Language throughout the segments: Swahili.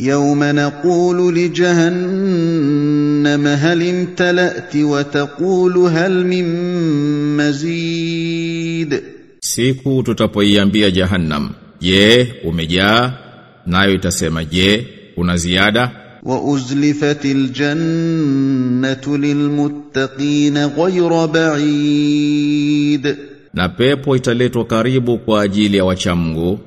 يوم نقول لجهنم هل امتلأت وتقول هل من مزيد Siku tutapoiambia Jahannam, "Je, umejaa?" Nayo itasema, "Je, una ziada?" وأزلفت الجنة للمتقين غير بعيد Na pepo italetwa karibu kwa ajili ya wachamgu,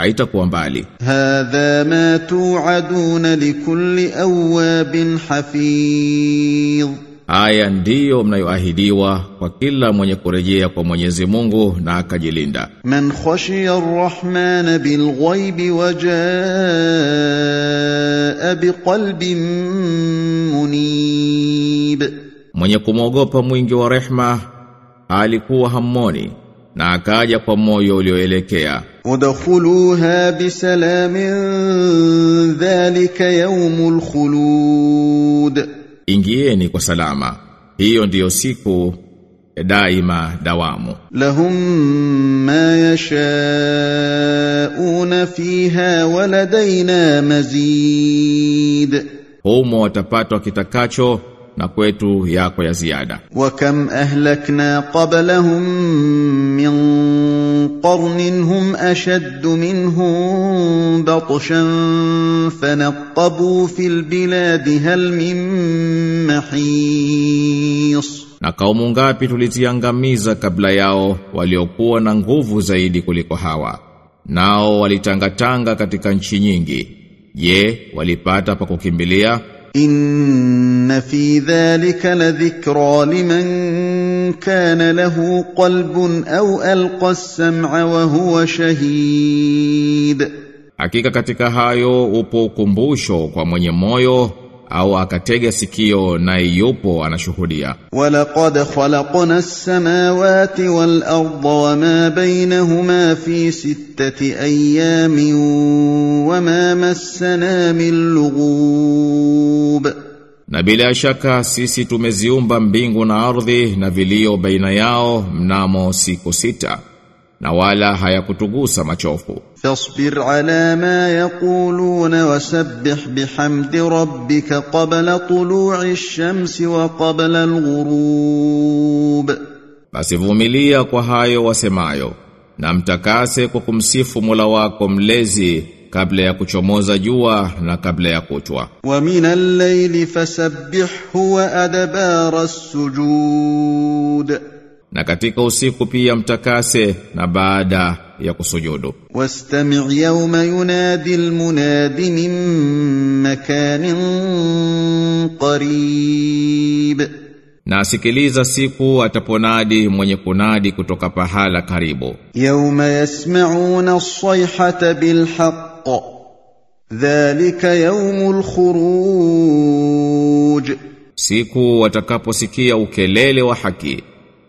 haitakuwa mbali. Hadha ma tu'aduna likulli awabin hafidh, haya ndiyo mnayoahidiwa kwa kila mwenye kurejea kwa Mwenyezi Mungu na akajilinda. Man khashiya ar-rahman bil ghaibi wa jaa biqalbin munib, mwenye kumwogopa mwingi wa rehma alikuwa hammoni na akaja kwa moyo ulioelekea. Udkhuluha bisalamin dhalika yawmul khulud. Ingieni kwa salama. Hiyo ndiyo siku daima dawamu. Lahum ma yashauna fiha waladaina mazid. Humo watapatwa kitakacho na kwetu yako ya ziada. Wa kam ahlakna qablahum min qarnin hum ashad minhum batshan fanaqabu fil bilad hal min mahis. Na kaumu ngapi tuliziangamiza kabla yao waliokuwa na nguvu zaidi kuliko hawa? Nao walitangatanga katika nchi nyingi. Je walipata pa kukimbilia? ان في ذلك لذكرى لمن كان له قلب او القى السمع وهو شهيد Hakika katika hayo upo ukumbusho kwa mwenye moyo au akatega sikio naye yupo anashuhudia. ولقد خلقنا السماوات والارض وما بينهما في سته ايام وما مسنا من لغوب na bila shaka sisi tumeziumba mbingu na ardhi na vilio baina yao mnamo siku sita na wala hayakutugusa machofu. Fasbir ala ma yaquluna wasabbih bihamdi rabbika qabla tulu'i shamsi wa qabla alghurub. Basi vumilia kwa hayo wasemayo na mtakase kwa kumsifu Mola wako mlezi kabla ya kuchomoza jua na kabla ya kuchwa. Wa min al-layli fasabbihhu wa adbara as-sujud. na katika usiku pia mtakase na baada ya kusujudu. Wastami' yawma yunadi al-munadi min makanin qarib, na sikiliza siku ataponadi mwenye kunadi kutoka pahala karibu. Yawma yasma'una as-sayhata bil-haqq بالحق ذلك يوم الخروج Siku watakaposikia ukelele wa haki.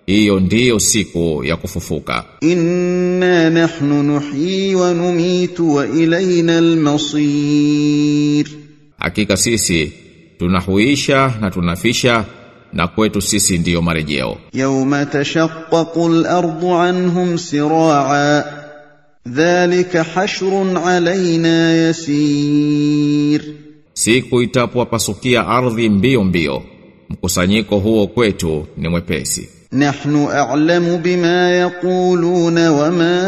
Hiyo ndiyo siku ya kufufuka. إنا نحن نحيي ونميت وإلينا المصير Hakika sisi tunahuisha na tunafisha na kwetu sisi ndiyo marejeo. يوم تشقق الأرض عنهم سراعا Dhalika hashrun alaina yasir, siku itapowapasukia ardhi mbio mbio, mkusanyiko huo kwetu ni mwepesi. Nahnu a'lamu bima yaquluna wama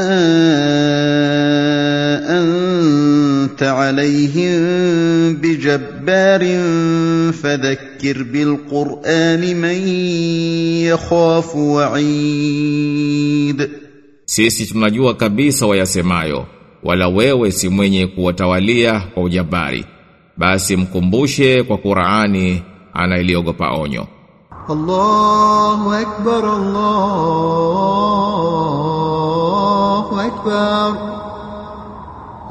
anta alayhim bijabbarin fadhakkir bilqur'ani man yakhafu wa'id sisi tunajua kabisa wayasemayo wala wewe si mwenye kuwatawalia kwa ujabari. Basi mkumbushe kwa Qur'ani anailiogopa onyo. Allahu akbar Allahu akbar.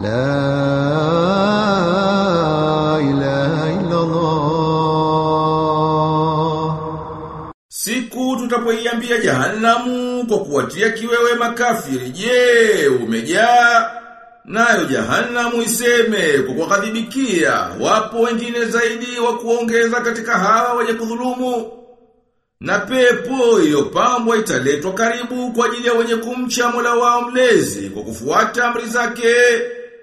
La Siku tutapoiambia jahannamu kwa kuwatia kiwewe makafiri, je, umejaa? Nayo jahannamu iseme kwa kuwakadhibikia, wapo wengine zaidi wa kuongeza katika hawa wenye kudhulumu. Na pepo iliyopambwa italetwa karibu kwa ajili ya wenye kumcha Mola wao mlezi kwa kufuata amri zake.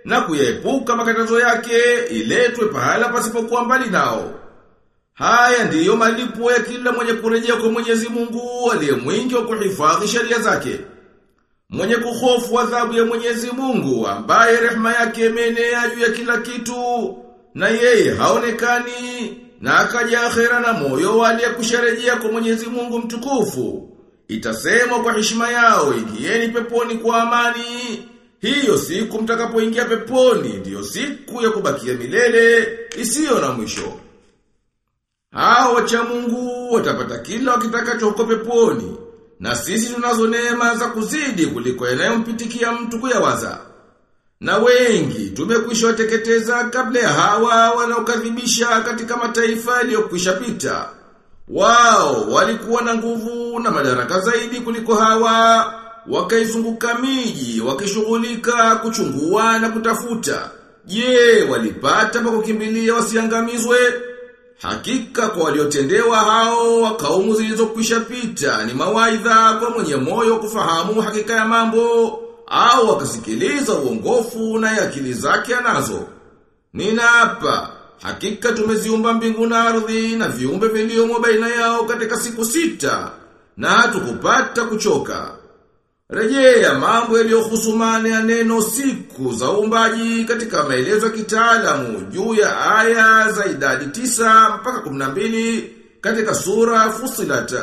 na kuyaepuka makatazo yake iletwe pahala pasipokuwa mbali nao. Haya ndiyo malipo ya kila mwenye kurejea kwa Mwenyezi Mungu aliye mwingi wa kuhifadhi sheria zake. Mwenye kuhofu adhabu ya Mwenyezi Mungu ambaye rehema yake imeenea juu ya kila kitu na yeye haonekani na akaja akhera na moyo aliyekusharejea kwa Mwenyezi Mungu mtukufu. Itasemwa kwa heshima yao ingieni peponi kwa amani. Hiyo siku mtakapoingia peponi ndiyo siku ya kubakia milele isiyo na mwisho. Hao wacha Mungu watapata kila wakitakacho huko peponi. Na sisi tunazo neema za kuzidi kuliko yanayompitikia mtu kuyawaza. Na wengi tumekwisha wateketeza kabla ya hawa wanaokadhibisha katika mataifa yaliyokwisha pita. Wao walikuwa na nguvu na madaraka zaidi kuliko hawa, wakaizunguka miji, wakishughulika kuchungua na kutafuta. Je, walipata pa kukimbilia wasiangamizwe? Hakika kwa waliotendewa hao wa kaumu zilizokwisha pita ni mawaidha kwa mwenye moyo kufahamu hakika ya mambo au akasikiliza uongofu na akili zake anazo. Ninaapa hakika tumeziumba mbingu na ardhi na viumbe viliomo baina yao katika siku sita na hatukupata kuchoka. Rejea mambo yaliyohusumana ya neno siku za uumbaji katika maelezo ya kitaalamu juu ya aya za idadi tisa mpaka 12 katika sura Fusilat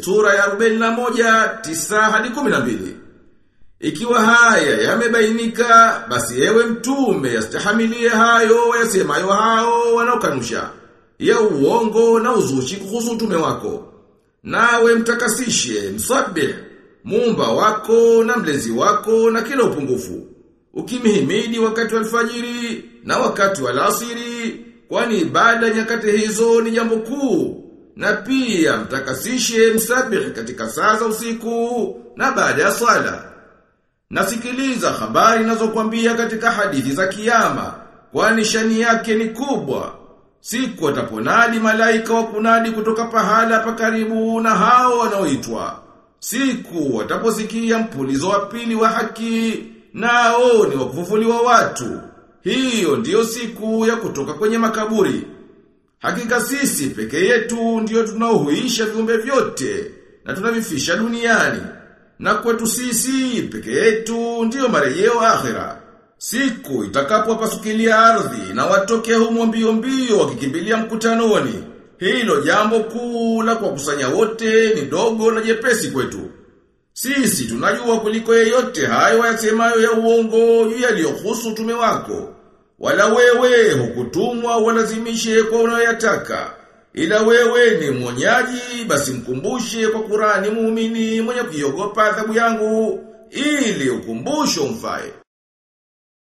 sura ya 41 tisa hadi 12. Ikiwa haya yamebainika basi ewe mtume yastahamilie hayo yasemayo hao wanaokanusha ya uongo na uzushi kuhusu utume wako. Nawe mtakasishe msabih muumba wako na mlezi wako na kila upungufu. Ukimhimidi wakati wa alfajiri na wakati wa alasiri, kwani ibada nyakati hizo ni jambo kuu. Na pia mtakasishe msabihi katika saa za usiku na baada ya swala. Nasikiliza habari ninazokuambia katika hadithi za kiyama, kwani shani yake ni kubwa. Siku wataponadi malaika wa kunadi kutoka pahala pakaribu na hao wanaoitwa. Siku wataposikia mpulizo wa pili wa haki, nao ni wakufufuliwa watu. Hiyo ndiyo siku ya kutoka kwenye makaburi. Hakika sisi peke yetu ndiyo tunaohuisha viumbe vyote na tunavifisha duniani. Na kwetu sisi peke yetu ndiyo marejeo akhira. Siku itakapowapasukilia ardhi na watoke humo mbio mbio wakikimbilia mkutanoni. Hilo jambo kuu la kuwakusanya wote ni dogo na jepesi kwetu. Sisi tunajua kuliko yeyote hayo yasemayo ya uongo juu yaliyohusu tume wako. Wala wewe hukutumwa walazimishe kwa unayoyataka. Ila wewe ni mwonyaji basi mkumbushe kwa Qurani muumini mwenye kuiogopa adhabu yangu ili ukumbusho mfae.